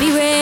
Be ready.